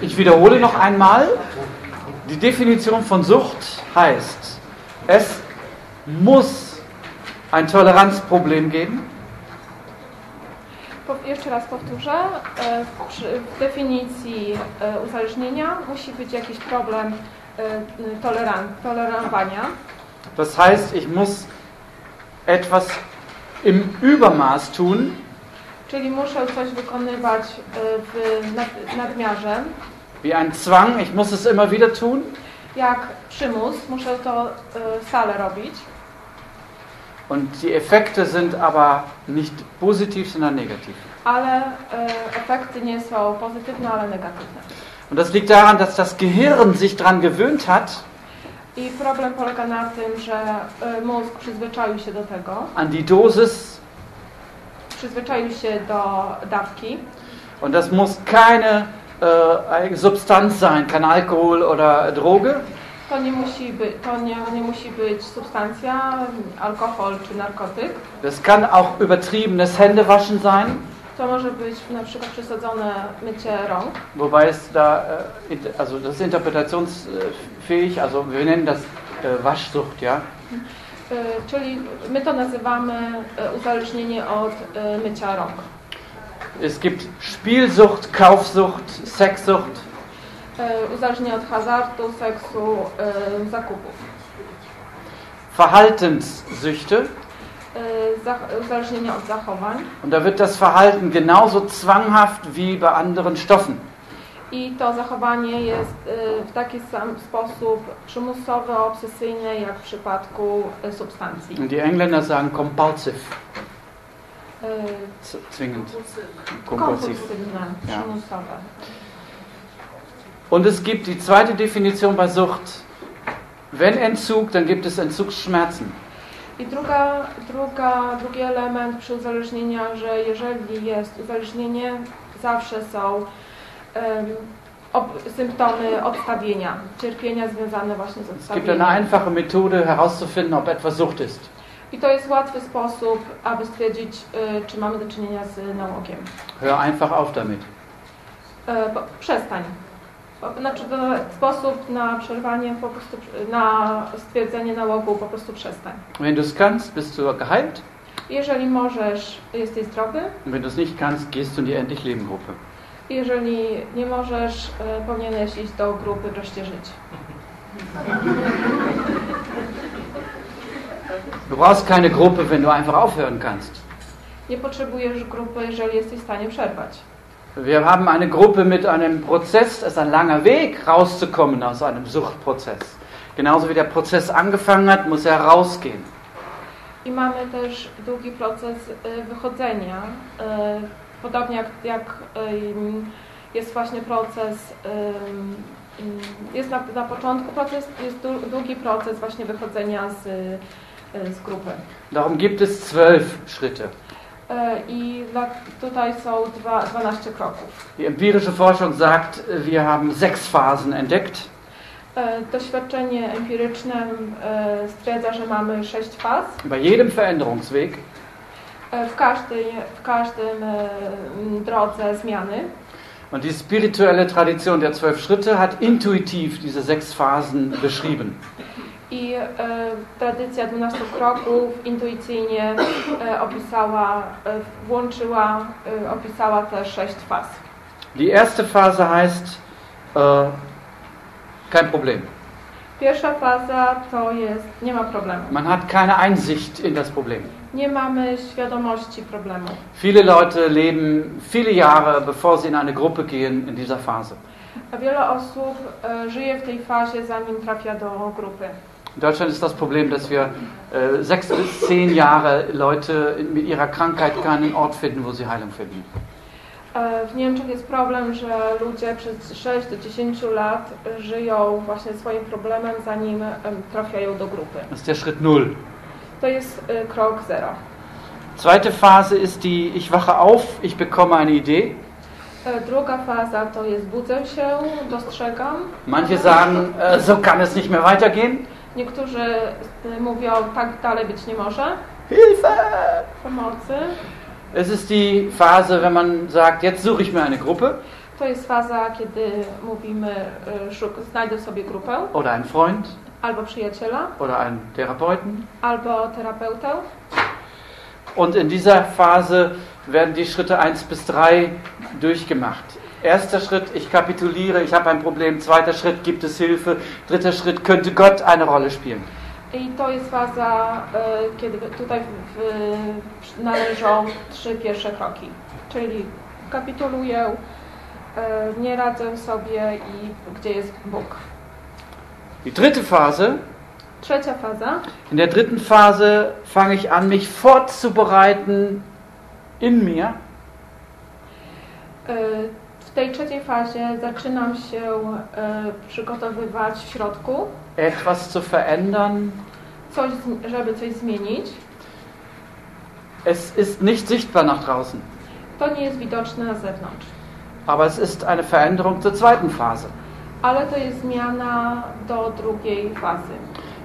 Ich wiederhole noch einmal. Die Definition von Sucht heißt, es muss ein Toleranzproblem geben. Jeszcze raz powtórzę. E, w definicji e, uzależnienia musi być jakiś problem e, toleran, tolerowania. Das heißt, ich muss etwas im Übermaß tun, Czyli muszę coś wykonywać w nad, nadmiarze. wie ein Zwang. Ich muss es immer wieder tun. Jak przymus, muszę to stale robić. Und die Effekte sind aber nicht positiv, sondern negativ. Ale e, efekty nie są pozytywne, ale negatywne. Und das liegt daran, dass das Gehirn sich daran gewöhnt hat, I problem polega na tym, że mózg przyzwyczaił się do tego, an die Dosis. Przyzwyczaił się do dawki. Und das muss keine äh, Substanz sein, kein Alkohol oder Droge, To nie musi być, to nie, nie musi być substancja, alkohol czy narkotyk. Das kann auch übertriebenes Händewaschen sein, To może być na przykład przesadzone mycie rąk. wobei es da, äh, also das ist interpretationsfähig, also wir nennen das äh, Waschsucht, ja. Y, Czyli my to nazywamy y, uzależnienie od y, mycia rąk. Es gibt Spielsucht, Kaufsucht, Sexsucht, Uzależnienie od hazardu, seksu, zakupów. Verhaltenssüchte. Uzależnienie od zachowań. Und da wird das Verhalten genauso zwanghaft wie bei anderen Stoffen. I to zachowanie jest y, w taki sam sposób przymusowe, obsesyjne, jak w przypadku y, substancji. Die Engländer sagen compulsive, Y, zwingend, kompulsiv. Ja. przymusowe. Und es gibt die zweite Definition bei Sucht. Wenn Entzug, dann gibt es Entzugsschmerzen. I druga, druga, drugi element przy uzależnienia, że jeżeli jest uzależnienie, zawsze są symptomy odstawienia, cierpienia związane właśnie z Es gibt eine odstawieniem. einfache Methode herauszufinden, ob etwas Sucht ist. I to jest łatwy sposób, aby stwierdzić, y, czy mamy do czynienia z nałogiem. Hör einfach auf damit. E, przestań. Znaczy to sposób na przerwanie, po prostu na stwierdzenie nałogu, po prostu przestań. Wenn du es kannst, bist du geheilt. Jeżeli możesz, jesteś zdrowy. Wenn du es nicht kannst, gehst du in die Endlich Leben Gruppe. Jeżeli nie możesz, e, powinieneś iść do grupy Wreszcie Żyć. Du brauchst keine Gruppe, wenn du einfach aufhören kannst. Nie potrzebujesz grupy, jeżeli jesteś w stanie przerwać. Wir haben eine Gruppe mit einem Prozess, das ist ein langer Weg, rauszukommen aus einem Suchtprozess. Genauso wie der Prozess angefangen hat, muss er rausgehen. I mamy też długi proces e, wychodzenia. Podobnie jak, jak jest właśnie proces, jest na, na początku proces, jest dłu- długi proces właśnie wychodzenia z, z grupy. Darum gibt es zwölf Schritte. E, I tutaj są dwa, 12 kroków. Die empirische Forschung sagt, wir haben sechs Phasen entdeckt. E, Doświadczenie empiryczne e, stwierdza, że mamy sześć faz. Bei jedem Veränderungsweg. E, W każdej, w każdym e, drodze zmiany. Und die spirituelle Tradition der zwölf Schritte hat intuitiv diese sechs Phasen beschrieben. I e, tradycja 12 kroków intuicyjnie e, opisała, e, włączyła, e, opisała te sześć faz. Die erste Phase heißt, äh, kein Problem. Pierwsza faza to jest nie ma problemu. Man hat keine Einsicht in das Problem. Nie mamy świadomości problemu. Viele Leute leben viele Jahre, bevor sie in eine Gruppe gehen, in dieser Phase. A wiele osób e, żyje w tej fazie, zanim trafia do grupy. In Deutschland ist das Problem, dass wir äh, sechs bis zehn Jahre Leute mit ihrer Krankheit keinen Ort finden, wo sie Heilung finden. E, W Niemczech jest problem, że ludzie przez 6 do 10 lat żyją właśnie swoim problemem, zanim em, trafiają do grupy. Das ist der Schritt Null. To jest e, krok zero. Zweite Phase ist die, ich wache auf, ich bekomme eine Idee. E, Druga faza to jest budzę się, dostrzegam. Manche sagen, äh, so kann es nicht mehr weitergehen. Niektórzy e, mówią, tak dalej być nie może. Hilfe! Pomocy. Es ist die Phase, wenn man sagt, jetzt suche ich mir eine Gruppe. To jest faza, kiedy mówimy, szuk, znajdę sobie grupę, oder einen Freund albo przyjaciela, oder einen Therapeuten. albo terapeutę. Und in dieser Phase werden die Schritte 1 bis 3 durchgemacht. Erster Schritt, ich kapituliere, ich habe ein Problem. Zweiter Schritt, gibt es Hilfe. Dritter Schritt, könnte Gott eine Rolle spielen. I to jest faza, y, kiedy tutaj w, w, należą trzy pierwsze kroki. Czyli kapituluję, y, nie radzę sobie i gdzie jest Bóg. Die dritte Phase, Trzecia faza. in der dritten Phase fange ich an, mich vorzubereiten in mir Y, W tej trzeciej fazie zaczynam się y, przygotowywać w środku, etwas zu verändern. coś, żeby coś zmienić. Es ist nicht sichtbar nach draußen, To nie jest widoczne na zewnątrz, aber es ist eine Veränderung zur zweiten Phase. Ale to jest zmiana do drugiej fazy.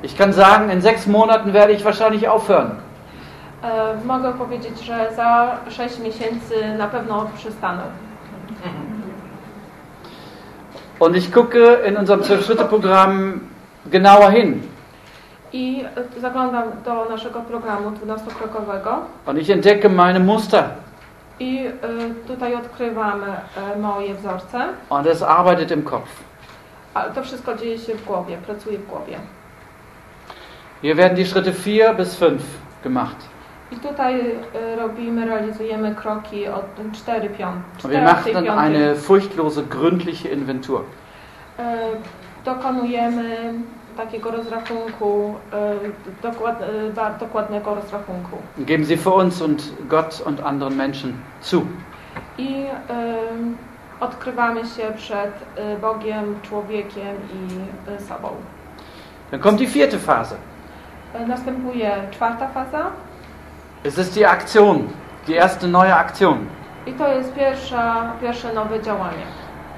Ich kann sagen, in sechs Monaten werde ich wahrscheinlich aufhören. E, Mogę powiedzieć, że za 6 miesięcy na pewno przestanę. Und ich gucke in unserem Zwölf-Schritte-Programm genauer hin. I zaglądam do naszego programu 12-krokowego Und ich entdecke meine Muster. i e, tutaj odkrywam e, moje wzorce. Und es arbeitet im Kopf. A to wszystko dzieje się w głowie, pracuje w głowie. Hier werden die Schritte 4 bis 5 gemacht. I tutaj e, robimy, realizujemy kroki od 4 5. Und wir machen eine furchtlose, gründliche Inventur. E, Dokonujemy takiego rozrachunku, e, dokład, dokładnego rozrachunku. Geben sie für uns und Gott und anderen Menschen zu. I odkrywamy się przed e, Bogiem, człowiekiem i e, sobą. Dann kommt die vierte Phase. Następuje czwarta faza Es ist die Aktion, die erste neue Aktion. i to jest pierwsza, pierwsze nowe działanie.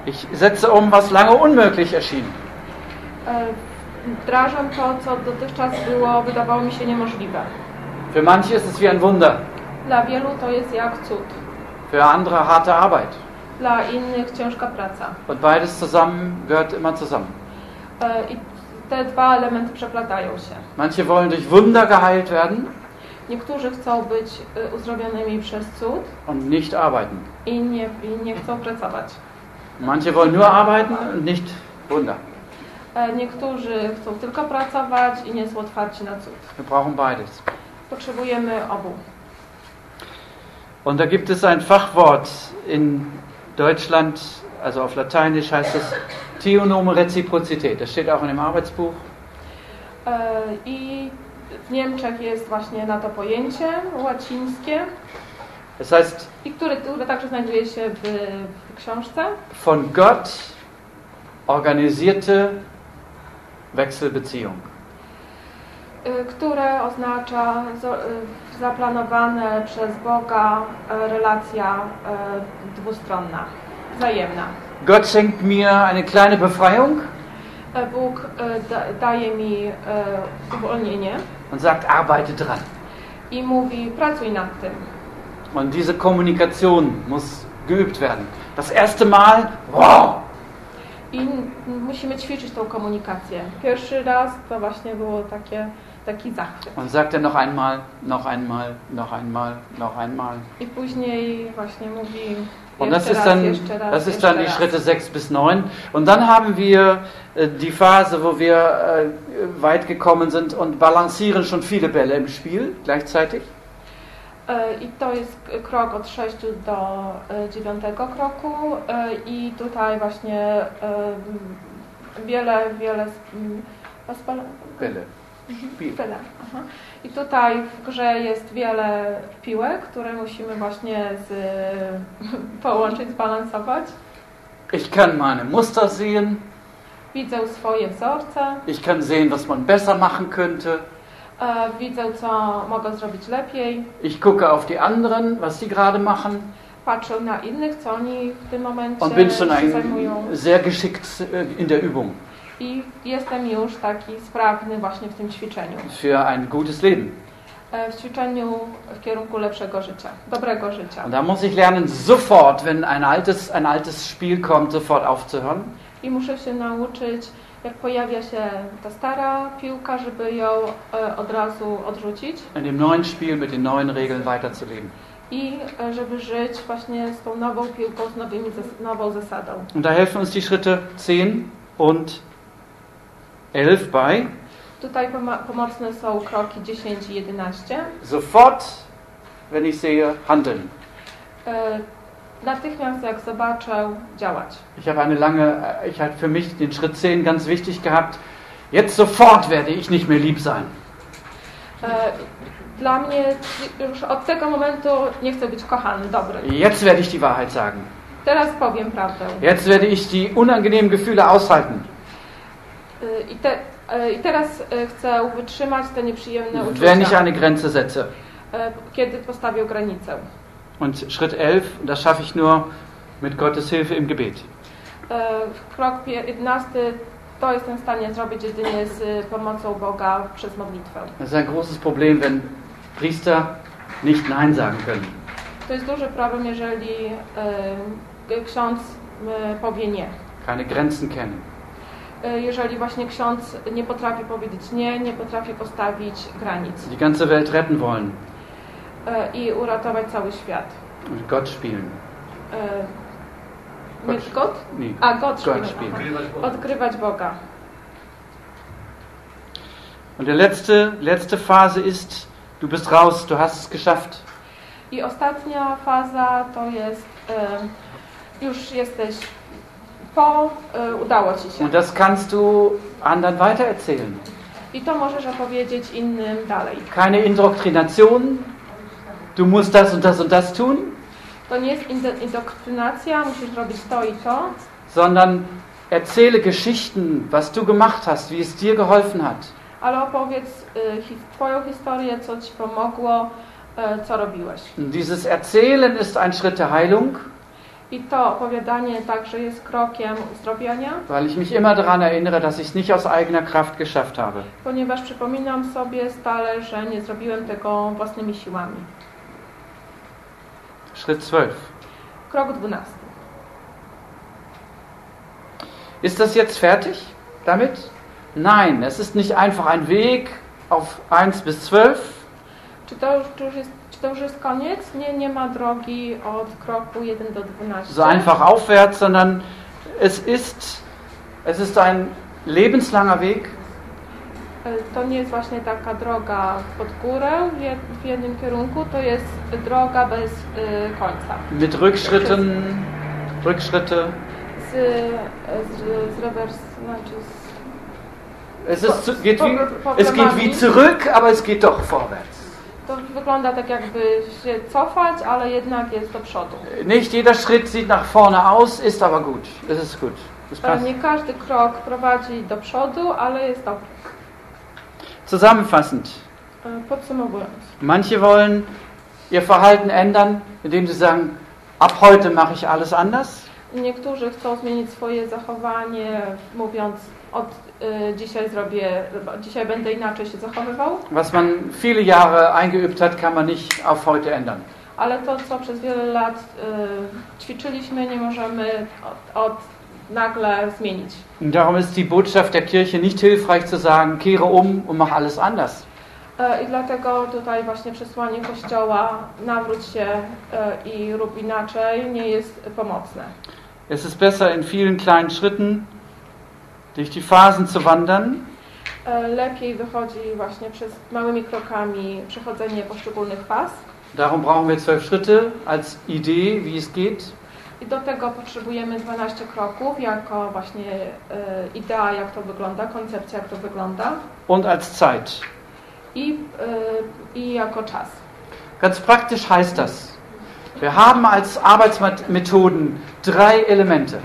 Ich setze um, was lange unmöglich erschien. E, Wdrażam to, co dotychczas było, wydawało mi się niemożliwe. Für manche ist es wie ein Wunder, Dla wielu to jest jak cud, für andere harte Arbeit. Dla innych ciężka praca. Und beides zusammen gehört immer zusammen. E, I te dwa elementy przeplatają się. Manche wollen durch Wunder geheilt werden Niektórzy chcą być e, uzdrowionymi przez cud, und nicht arbeiten. inni i nie chcą pracować. Manche wollen nur arbeiten und nicht Wunder. E, Niektórzy chcą tylko pracować i nie są otwarci na cud. Wir brauchen beides. Potrzebujemy obu. Und da gibt es ein Fachwort in Deutschland, also auf Lateinisch heißt es Theonome Reziprozität. Das steht auch in dem Arbeitsbuch. E, I w Niemczech jest właśnie na to pojęcie łacińskie, Das heißt, i które, które także znajduje się w, w książce. von Gott organisierte Wechselbeziehung. które oznacza zaplanowane przez Boga y, relacja y, dwustronna, wzajemna. Gott schenkt mir eine kleine Befreiung Y, Bóg daje mi uwolnienie und sagt, arbeite dran. i mówi pracuj nad tym. Und diese Kommunikation muss geübt werden. Das erste Mal, wow, I musimy ćwiczyć tą komunikację. Pierwszy raz to właśnie było takie, taki zachwyt. Und sagt er noch einmal, noch einmal, noch einmal, noch einmal. I później właśnie mówi Und das ist dann, das ist dann die. Schritte 6 bis 9. Und dann haben wir äh, die Phase, wo wir äh, weit gekommen sind und balancieren schon viele Bälle im Spiel gleichzeitig. E, I to jest krok od 6 do 9 kroku e, i tutaj właśnie e, wiele, wiele sp- m, rozpala- Bälle. Spiel. Tyle. Aha. I tutaj w grze jest wiele piłek, które musimy właśnie z, połączyć, zbalansować. Ich kann meine Muster sehen. Widzę swoje wzorce, Ich kann sehen, was man besser machen könnte. E, widzę co mogę zrobić lepiej, Ich gucke auf die anderen, was die gerade machen. patrzę na innych, co oni w tym momencie Und bin schon się zajmują. ein, sehr geschickt äh, in der Übung I jestem już taki sprawny właśnie w tym ćwiczeniu. für ein gutes Leben. e, w ćwiczeniu w kierunku lepszego życia, dobrego życia. Und da muss ich lernen, sofort, wenn ein altes, ein altes Spiel kommt, sofort aufzuhören. I muszę się nauczyć, jak pojawia się ta stara piłka, żeby ją e, od razu odrzucić In dem neuen Spiel mit den neuen Regeln weiterzuleben. i e, żeby żyć właśnie z tą nową piłką, z nowymi, nową zasadą. Und da helfen uns die Schritte 10 und 11 bei. Tutaj pomocne są kroki 10 i 11. Sofort, wenn ich sehe, handeln. E, Natychmiast jak zobaczę, działać. Ich habe eine lange, ich habe für mich den Schritt 10 ganz wichtig gehabt. Jetzt sofort werde ich nicht mehr lieb sein. E, Dla mnie już od tego momentu nie chcę być kochany, dobry. Jetzt werde ich die Wahrheit sagen. Teraz powiem prawdę. Jetzt werde ich die unangenehmen Gefühle aushalten. E, I, te, e, I teraz chcę wytrzymać te nieprzyjemne Wenn ich uczucia, eine Grenze setze. kiedy postawię granicę. Und Schritt 11, das schaffe ich nur mit Gottes Hilfe im Gebet. E, Krok pier- 11 to jestem w stanie zrobić jedynie z pomocą Boga przez modlitwę. Das ist ein großes Problem, wenn Priester nicht Nein sagen können. To jest duży problem, jeżeli e, ksiądz e, powie nie. keine Grenzen kennen. E, Jeżeli właśnie ksiądz nie potrafi powiedzieć nie, nie potrafi postawić granic die ganze Welt retten wollen e, i uratować cały świat. Gott spielen. E, Nie Gott. God? Nee, A, Gott spielen. spielen. Aha. Odkrywać Boga. Und die letzte, letzte Phase ist, du bist raus, du hast es geschafft. I ostatnia faza to jest e, już jesteś po, e, udało ci się. Und das kannst du anderen weitererzählen. I to możesz opowiedzieć innym dalej. Keine Indoktrination, du musst das und das und das tun, To nie jest indo- indoktrynacja, musisz robić to i to, sondern erzähle Geschichten, was du gemacht hast, wie es dir geholfen hat. ale opowiedz y, Twoją historię, co Ci pomogło, y, co robiłeś. Und dieses Erzählen ist ein Schritt der Heilung, I to opowiadanie także jest krokiem uzdrowienia, weil ich mich immer daran erinnere, dass ich es nicht aus eigener Kraft geschafft habe. ponieważ przypominam sobie stale, że nie zrobiłem tego własnymi siłami. Schritt 12. Krok 12. Ist das jetzt fertig damit? Nein, es ist nicht einfach ein Weg auf 1 bis 12, Czy to, już, czy, już jest, czy to już jest koniec? Nie, nie ma drogi od kroku 1 do 12. so einfach aufwärts, sondern es ist, es ist ein lebenslanger Weg, To nie jest właśnie taka droga pod górę w jed- w jednym kierunku, to jest droga bez y, końca. mit Rückschritten, Rückschritte. Z, z, z rewers, znaczy z, Es, ist, zu- geht wie, es geht wie zurück, aber es geht doch vorwärts. to wygląda tak jakby się cofać, ale jednak jest do przodu. Nicht jeder Schritt sieht nach vorne aus, ist aber gut. Es ist gut. Es. Nie każdy krok prowadzi do przodu, ale jest dobry. Zusammenfassend. E, Podsumowując, Manche wollen ihr Verhalten ändern, indem sie sagen, ab heute mache ich alles anders. niektórzy chcą zmienić swoje zachowanie, mówiąc od y, dzisiaj zrobię, dzisiaj będę inaczej się zachowywał, Was man viele Jahre eingeübt hat, kann man nicht auf heute ändern. ale to, co przez wiele lat y, ćwiczyliśmy, nie możemy od, od nagle zmienić. Und darum ist die Botschaft der Kirche nicht hilfreich zu sagen, kehre um und mach alles anders. E, I dlatego tutaj właśnie przesłanie Kościoła, nawróć się e, i rób inaczej, nie jest pomocne. Es ist besser, in vielen kleinen Schritten durch die Phasen zu wandern, E, Lepiej wychodzi właśnie przez małymi krokami przechodzenie poszczególnych faz. Darum brauchen wir zwölf Schritte als Idee, wie es geht. I do tego potrzebujemy 12 kroków jako właśnie e, idea, jak to wygląda, koncepcja, jak to wygląda Und als Zeit. i, e, i jako czas. Ganz praktisch heißt das, wir haben als Arbeitsmethoden drei Elemente.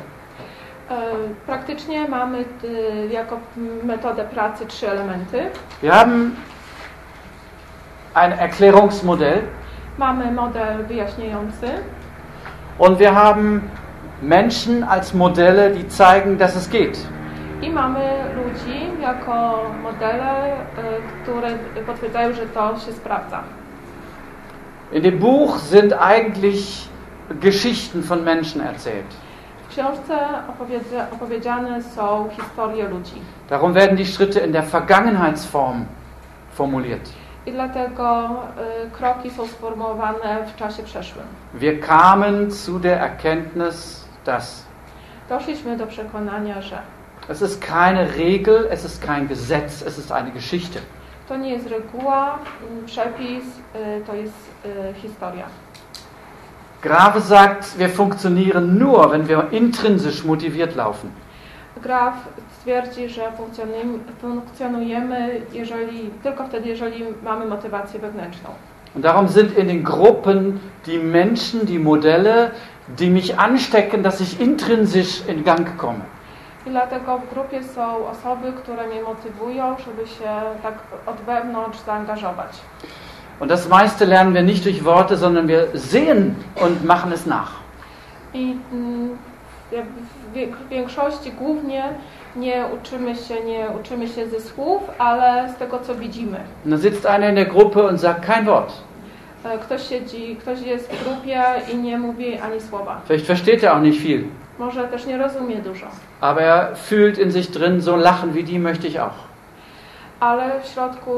E, Praktycznie mamy jako metodę pracy trzy elementy. Wir haben ein Erklärungsmodell Mamy model wyjaśniający und wir haben Menschen als Modelle, die zeigen, dass es geht. I mamy ludzi jako modele, y, które potwierdzają, że to się sprawdza. In dem Buch sind eigentlich Geschichten von Menschen erzählt. W książce opowiedziane są historie ludzi. Darum werden die Schritte in der Vergangenheitsform formuliert. I dlatego kroki są sformułowane w czasie przeszłym. Wir kamen zu der Erkenntnis, dass Doszliśmy do przekonania, że es ist keine Regel, es ist kein Gesetz, es ist eine Geschichte. to nie jest reguła, mm, przepis, to jest historia. Grave sagt, wir funktionieren nur, wenn wir intrinsisch motiviert laufen. Graf twierdzi, że funkcjonujemy, jeżeli, tylko wtedy, jeżeli mamy motywację wewnętrzną. Und darum sind in den Gruppen die Menschen, die Modelle, die mich anstecken, dass ich intrinsisch in Gang komme. I dlatego w grupie są osoby, które mnie motywują, żeby się tak od wewnątrz zaangażować. Und das meiste lernen wir nicht durch Worte, sondern wir sehen und machen es nach. I mm, jakby w większości głównie nie uczymy się, nie uczymy się ze słów, ale z tego, co widzimy. Dann sitzt einer in der Gruppe und sagt kein Wort. E, Ktoś siedzi, ktoś jest w grupie i nie mówi ani słowa. Vielleicht versteht er auch nicht viel. Może też nie rozumie dużo, Aber er fühlt in sich drin, so lachen wie die möchte ich auch. ale w środku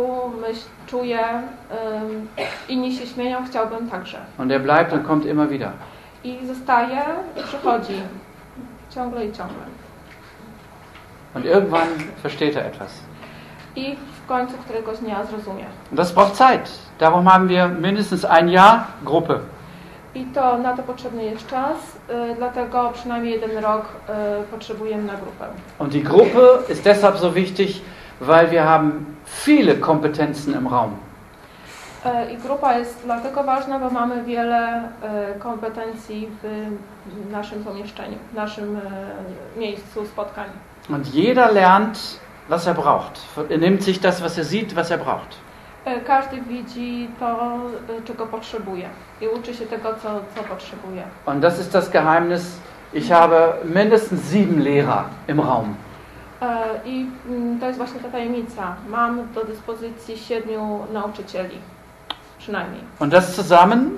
myśl, czuje, ym, inni się śmieją, chciałbym także. Und er bleibt und kommt immer wieder. I zostaje przychodzi ciągle i ciągle. Und irgendwann versteht er etwas. I w końcu któregoś dnia zrozumie. Das braucht Zeit. Darum haben wir mindestens ein Jahr Gruppe. I to na to potrzebny jest czas, dlatego przynajmniej jeden rok potrzebujemy na grupę. Und die Gruppe ist deshalb so wichtig, weil wir haben viele Kompetenzen im Raum. Y, I grupa jest dlatego ważna, bo mamy wiele y, kompetencji w naszym pomieszczeniu, w naszym y, miejscu spotkań. Und jeder lernt, was er braucht. Er nimmt sich das, was er sieht, was er braucht. Każdy widzi to, czego potrzebuje i uczy się tego, co, co potrzebuje. Und das ist das Geheimnis. Ich habe mindestens sieben Lehrer im Raum. I mm, to jest właśnie ta tajemnica. Mam do dyspozycji siedmiu nauczycieli, przynajmniej. Und das zusammen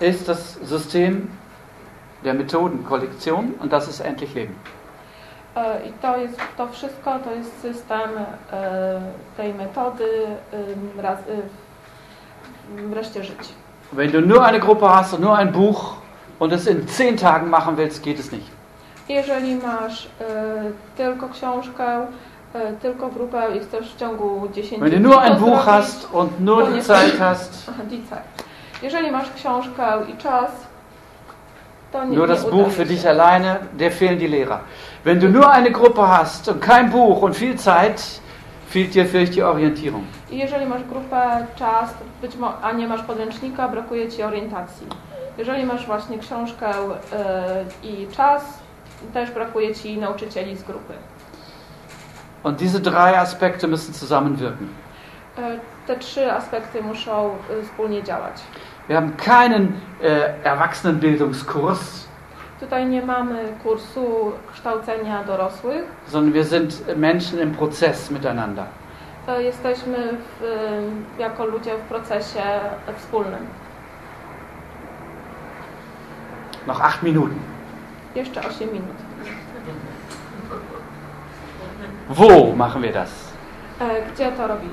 ist das System der Methodenkollektion und das ist endlich Leben. I to jest to wszystko, to jest system tej metody raz, wreszcie żyć. Wenn du nur eine Gruppe hast und nur ein Buch und es in zehn Tagen machen willst, geht es nicht. Jeżeli masz tylko książkę, tylko grupę i chcesz w ciągu 10 Wenn du nur ein Buch hast und nur die Zeit hast, Aha, die Zeit. Jeżeli masz książkę i czas, to nie, nur das Buch für dich alleine, der fehlen die Lehrer. Wenn du nur eine Gruppe hast und kein Buch und viel Zeit, fehlt dir vielleicht die Orientierung. I jeżeli masz grupę, czas, być mo- a nie masz podręcznika, brakuje Ci orientacji. Jeżeli masz właśnie książkę e, i czas, też brakuje Ci nauczycieli z grupy. Und diese drei Aspekte müssen zusammenwirken. E, te trzy aspekty muszą e, wspólnie działać. Wir haben keinen äh, Erwachsenenbildungskurs, Tutaj nie mamy kursu kształcenia dorosłych, sondern wir sind Menschen im Prozess miteinander. e, jesteśmy w, jako ludzie w procesie wspólnym. Noch acht Minuten. Jeszcze 8 minut. Wo machen wir das? Robimy?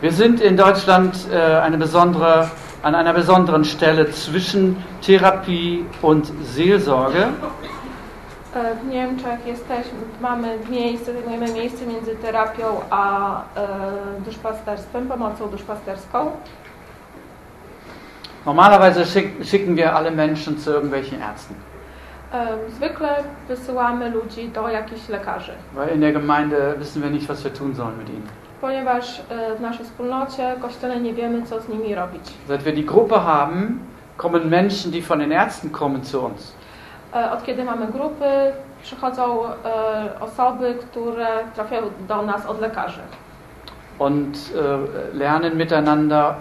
Wir sind in Deutschland äh, eine besondere, an einer besonderen Stelle zwischen Therapie und Seelsorge. E, W Niemczech jesteśmy, mamy miejsce, zajmujemy miejsce między terapią a e, duszpasterstwem, pomocą duszpasterską. Normalerweise schick, schicken wir alle Menschen zu irgendwelchen Ärzten, Zwykle wysyłamy ludzi do jakichś lekarzy, weil in der Gemeinde wissen wir nicht, was wir tun sollen mit ihnen. ponieważ e, w naszej wspólnocie kościele nie wiemy, co z nimi robić. Seit wir die Gruppe haben, kommen Menschen, die von den Ärzten kommen, zu uns. E, Od kiedy mamy grupy, przychodzą e, osoby, które trafiają do nas od lekarzy und lernen miteinander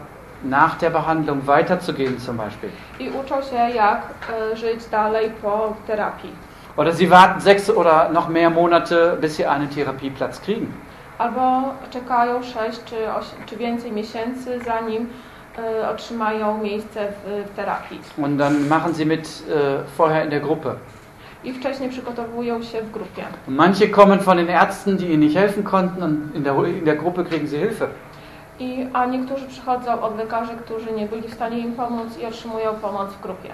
nach der Behandlung weiterzugehen zum Beispiel. i uczą się, jak e, żyć dalej po terapii. Oder sie warten sechs oder noch mehr Monate, bis sie einen Therapieplatz kriegen. Albo czekają 6 czy, 8, czy więcej miesięcy, zanim e, otrzymają miejsce w, w terapii. Und dann machen sie mit äh, vorher in der Gruppe. I wcześniej przygotowują się w grupie. Und manche kommen von den Ärzten, die ihnen nicht helfen konnten, und in der, in der Gruppe kriegen sie Hilfe. I, a niektórzy przychodzą od lekarzy, którzy nie byli w stanie im pomóc i otrzymują pomoc w grupie.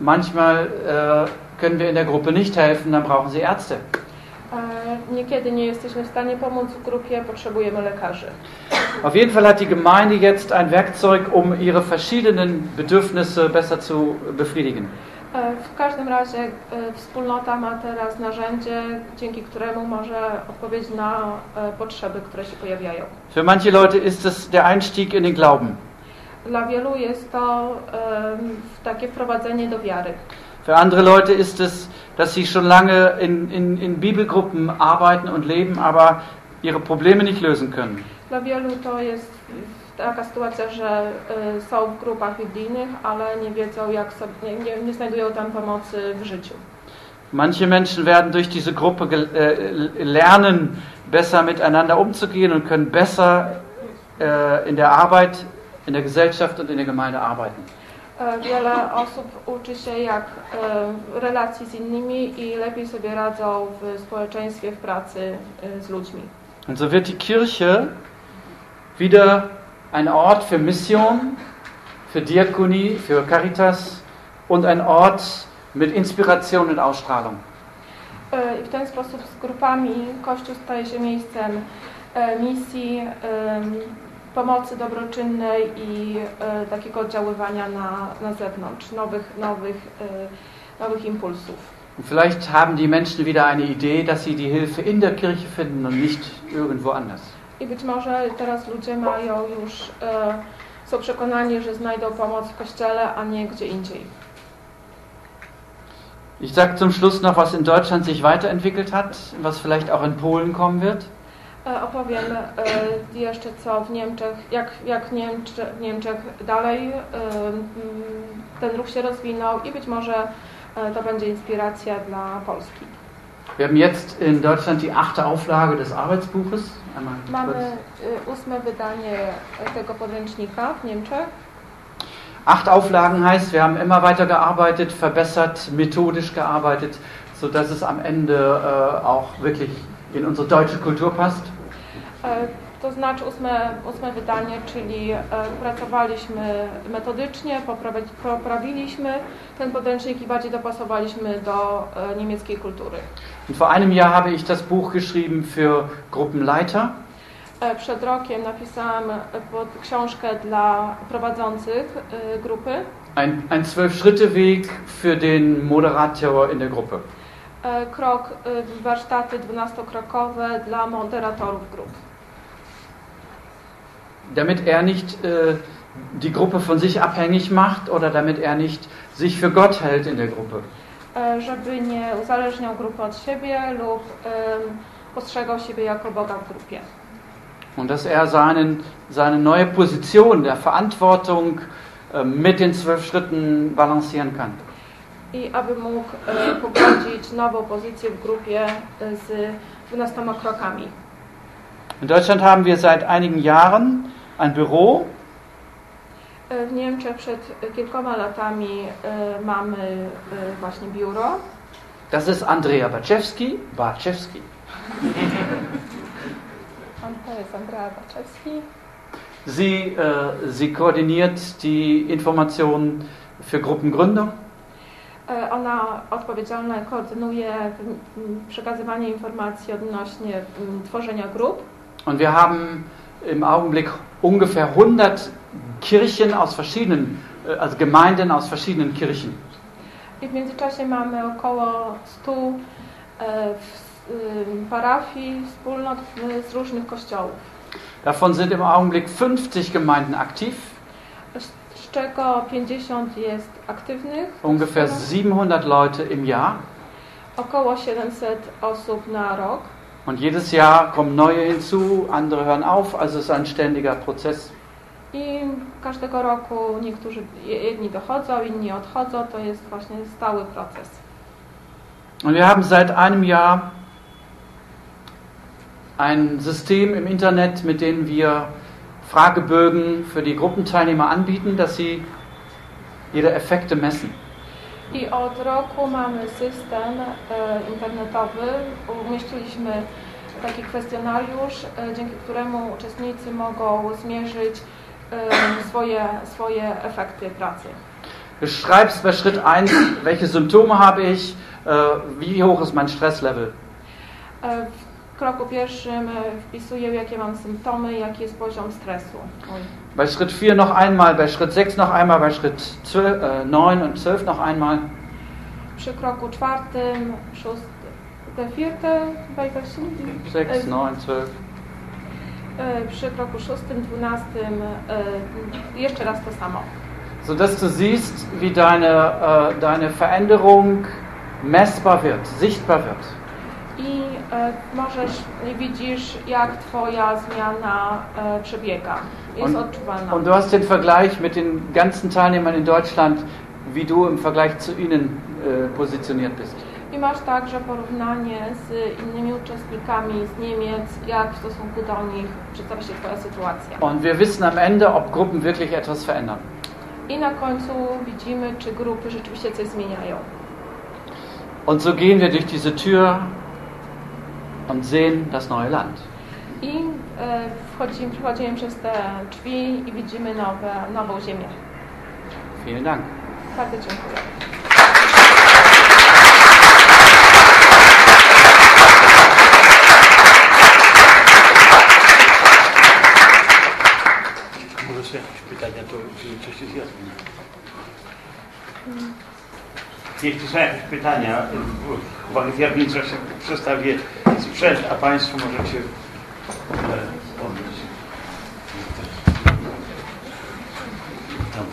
Manchmal äh, können wir in der Gruppe nicht helfen, dann brauchen sie Ärzte. E, Niekiedy nie jesteśmy w stanie pomóc w grupie, potrzebujemy lekarzy. Auf jeden Fall hat die Gemeinde jetzt ein Werkzeug, um ihre verschiedenen Bedürfnisse besser zu befriedigen. E, W każdym razie e, wspólnota ma teraz narzędzie, dzięki któremu może odpowiedzieć na e, potrzeby, które się pojawiają. Für manche Leute ist es der Einstieg in den Glauben. Dla wielu jest to em, takie wprowadzenie do wiary. Für andere Leute ist es, dass sie schon lange in, in, in Bibelgruppen arbeiten und leben, aber ihre Probleme nicht lösen können. Dla wielu to jest taka sytuacja, że e, są w grupach biblijnych, ale nie wiedzą, jak sobie, nie, nie, znajdują tam pomocy w życiu. Manche Menschen werden durch diese Gruppe äh, lernen, besser miteinander umzugehen und können besser äh, in der Arbeit, in der Gesellschaft und in der Gemeinde arbeiten. E, Wiele osób uczy się jak e, relacji z innymi i lepiej sobie radzą w społeczeństwie, w pracy e, z ludźmi. Und so wird die Kirche wieder ein Ort für Mission, für Diakonie, für Caritas und ein Ort mit Inspiration und Ausstrahlung. E, I w ten sposób z grupami Kościół staje się miejscem e, misji, em, pomocy dobroczynnej i e, takiego oddziaływania na, na zewnątrz, nowych, nowych, e, nowych impulsów. Und vielleicht haben die Menschen wieder eine Idee, dass sie die Hilfe in der Kirche finden und nicht irgendwo anders. I być może teraz ludzie mają już, e, są przekonani, że znajdą pomoc w Kościele, a nie gdzie indziej. Ich sage zum Schluss noch, was in Deutschland sich weiterentwickelt hat, was vielleicht auch in Polen kommen wird. E, Opowiem e, jeszcze co w Niemczech, jak, jak Niemcze, w Niemczech dalej ten ruch się rozwinął i być może to będzie inspiracja dla Polski. Wir haben jetzt in Deutschland die achte Auflage des Arbeitsbuches. Einmal Mamy kurz. ósme wydanie tego podręcznika w Niemczech. Acht Auflagen heißt, wir haben immer weiter gearbeitet, verbessert, methodisch gearbeitet, sodass es am Ende äh, auch wirklich in unsere deutsche Kultur passt. To znaczy ósme, ósme wydanie, czyli e, pracowaliśmy metodycznie, poprawi- poprawiliśmy ten podręcznik i bardziej dopasowaliśmy do e, niemieckiej kultury. Und vor einem Jahr habe ich das Buch geschrieben für Gruppenleiter. E, Przed rokiem napisałam książkę dla prowadzących grupy. Ein, ein Zwölf-Schritte-Weg für den Moderator in der Gruppe. Krok, warsztaty dwunastokrokowe dla moderatorów grup. Damit er nicht äh, die Gruppe von sich abhängig macht oder damit er nicht sich für Gott hält in der Gruppe. E, Żeby nie uzależniał grupy od siebie lub em, postrzegał siebie jako Boga w grupie. Und dass er seinen, seine neue Position der Verantwortung äh, mit den zwölf Schritten balancieren kann. I aby mógł e, pogodzić nową pozycję w grupie e, z 12 krokami. In Deutschland haben wir seit einigen Jahren ein Büro, W Niemczech przed kilkoma latami e, mamy e, właśnie biuro. das ist Andrea Baczewski. Baczewski. Andrea. Sie, äh, sie koordiniert die Informationen für Gruppengründung. Ona odpowiedzialna koordynuje przekazywanie informacji odnośnie tworzenia grup. Und wir haben im Augenblick ungefähr 100 Kirchen aus verschiedenen, äh, also Gemeinden aus verschiedenen Kirchen. I w międzyczasie mamy około 100 e, parafii, wspólnot z różnych kościołów. Davon sind im Augenblick 50 Gemeinden aktiv, z czego 50 jest aktywnych, ungefähr wspólnot, 700 Leute im Jahr. około 700 osób na rok. Und jedes Jahr kommen neue hinzu, andere hören auf, also es ist ein ständiger Prozess. I każdego roku niektórzy, je- jedni dochodzą, inni odchodzą, to jest właśnie stały proces. Und wir haben seit einem Jahr ein System im Internet, mit dem wir Fragebögen für die Gruppenteilnehmer anbieten, dass sie ihre Effekte messen. I od roku mamy system e, internetowy. Umieściliśmy taki kwestionariusz, e, dzięki któremu uczestnicy mogą zmierzyć e, swoje, swoje efekty pracy. Du schreibst bei Schritt 1, welche Symptome habe ich, äh, wie hoch ist mein Stresslevel. Kroku pierwszym e, wpisuję, jakie mam symptomy, jaki jest poziom stresu. Bei Schritt 4 noch einmal, bei Schritt 6 noch einmal, bei Schritt 12, äh, 9 und 12 noch einmal. Przy kroku czwartym, szóstym, der vierte, bei welchem? 6, E, 9, 12. e, Przy kroku szóstym, dwunastym, e, jeszcze raz to samo. sodass du siehst, wie deine, äh, deine Veränderung messbar wird, sichtbar wird. I możesz, i widzisz, jak Twoja zmiana e, przebiega. Jest Und- odczuwalna. Und du hast den Vergleich mit den ganzen Teilnehmern in Deutschland, wie du im Vergleich zu ihnen äh, positioniert bist. I masz także porównanie z innymi uczestnikami z Niemiec, jak w stosunku do nich przedstawia się Twoja sytuacja. Und wir wissen am Ende, ob Gruppen wirklich etwas verändern. I na końcu widzimy, czy grupy rzeczywiście coś zmieniają. Und so gehen wir durch diese Tür und sehen das neue Land. I e, wchodzimy, przechodzimy przez te drzwi i widzimy nowe, nową ziemię. Vielen Dank. Bardzo dziękuję. Może jakieś pytania, to czy coś jest jasne. Jeśli są jakieś pytania, bo w administracji przedstawię sprzęt, a Państwo możecie e, odbyć. Tam?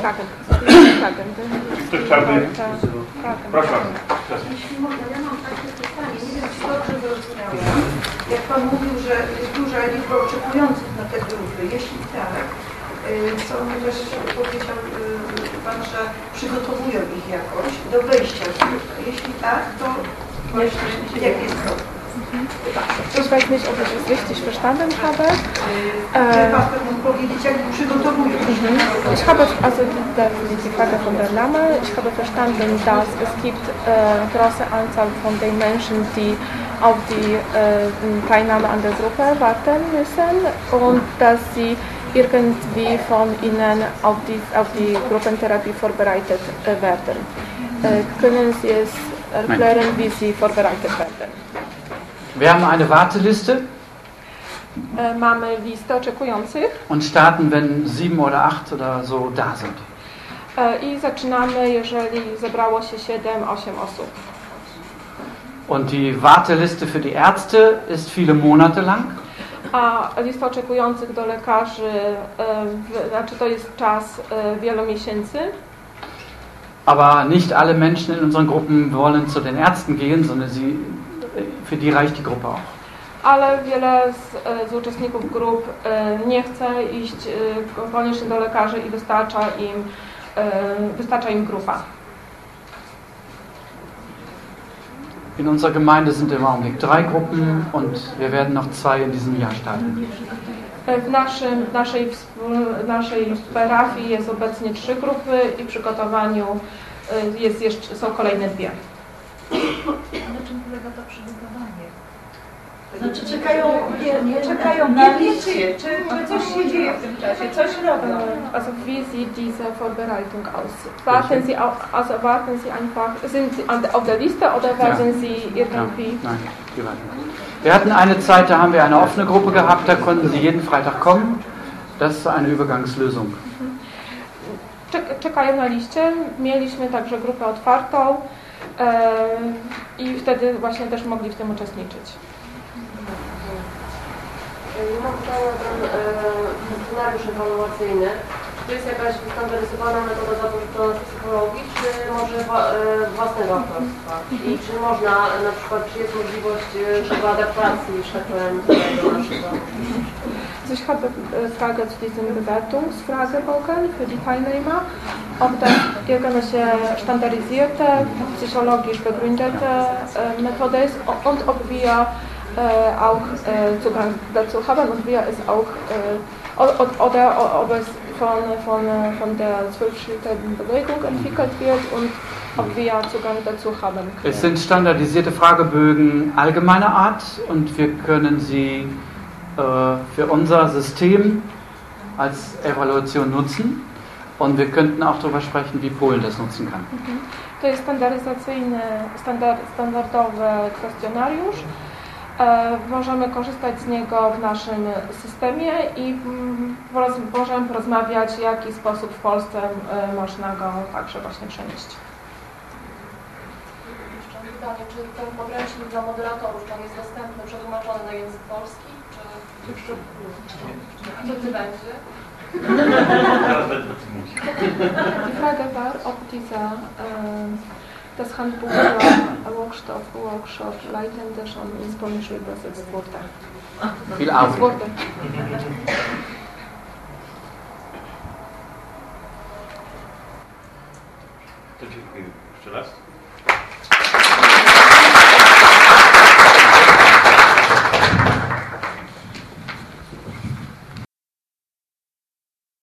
Fragen. Fragen. Ktoś chciałby? Fragen. Proszę bardzo. Jeśli można, ja mam takie pytanie, nie wiem czy dobrze zrozumiałam. Jak Pan mówił, że jest duża liczba oczekujących na te grupy, jeśli tak, y, co też powiedział y, Pan, że przygotowują ich jakoś do wejścia w. Jeśli tak, to jak jest to? Weiß nicht, ob es richtig verstanden habe. Mhm. Ich habe also die, Frage von der Name. Ich habe verstanden, dass es gibt äh, große Anzahl von den Menschen, die auf die äh, Teilnahme an der Gruppe warten müssen und dass sie irgendwie von ihnen auf die, auf die Gruppentherapie vorbereitet äh, werden. Äh, können Sie es erklären, wie sie vorbereitet werden? Wir haben eine Warteliste E, Mamy listę oczekujących und starten, wenn sieben oder acht oder so da sind. i zaczynamy, jeżeli zebrało się 7-8 osób. Und die Warteliste für die Ärzte ist viele Monate lang. A lista oczekujących do lekarzy, w- znaczy to jest czas e, wielu miesięcy, Aber nicht alle Menschen in unseren Gruppen wollen zu den Ärzten gehen, sondern sie, für die reicht die Gruppe auch. ale wiele z, e, z uczestników grup e, nie chce iść koniecznie do lekarzy i wystarcza im, wystarcza im grupa. In unserer Gemeinde sind im Augenblick drei Gruppen und wir werden noch zwei in diesem Jahr starten. E, W, naszym, w naszej, naszej parafii jest obecnie trzy grupy i w przygotowaniu e, jest jeszcze, są kolejne dwie. Na czym polega to przygotowanie? Znaczy czekają, nie, nie czekają na Wiecie, czy, czy coś się dzieje w tym czasie, coś robią? Also wie sieht diese Vorbereitung aus? Warten Sie auf, also warten Sie einfach, sind Sie an, auf der Liste oder werden Sie Ja, irgendwie? nein, die warten. Wir hatten eine Zeit, da haben wir eine offene Gruppe gehabt, da konnten sie jeden Freitag kommen. Das ist eine Übergangslösung. Czek- Czekają na liście. Mieliśmy także grupę otwartą e, i wtedy właśnie też mogli w tym uczestniczyć. Mam pytanie o ten e, scenariusz ewaluacyjny. Czy to jest jakaś wystandaryzowana metoda zapożyczona z psychologii, czy może e, własnego autorstwa? I czy można, na przykład, czy jest możliwość e, żeby adaptacji, że tak powiem, do naszego? Ich habe Frage zu diesem Bewertungsfragebogen für die Teilnehmer. ob das irgendwelche standardisierte, psychologisch begründete Methode ist und ob wir auch äh, Zugang dazu haben und wir es auch äh, oder ob es von, von, äh, von der Zwölf-Schritte-Bewegung entwickelt wird und ob wir Zugang dazu haben können. Es sind standardisierte Fragebögen allgemeiner Art und wir können sie äh, für unser System als Evaluation nutzen. Und wir könnten auch darüber sprechen, wie Polen das nutzen kann. To jest standaryzacyjny, standard, standardowy kwestionariusz. E, możemy korzystać z niego w naszym systemie i mm, poroz, możemy porozmawiać, w jaki sposób w Polsce e, można go także właśnie przenieść. Jeszcze pytanie, czy ten podręcznik dla moderatorów, czy on jest dostępny, przetłumaczony na język polski, czy Jeszcze co ty będzie? Frage war, ob dieser, das Handbuch für Workshop, Workshop Leitende schon ins Polnische übersetzt wurde. Viel Arbeit. wurde. To dziękuję. Jeszcze raz.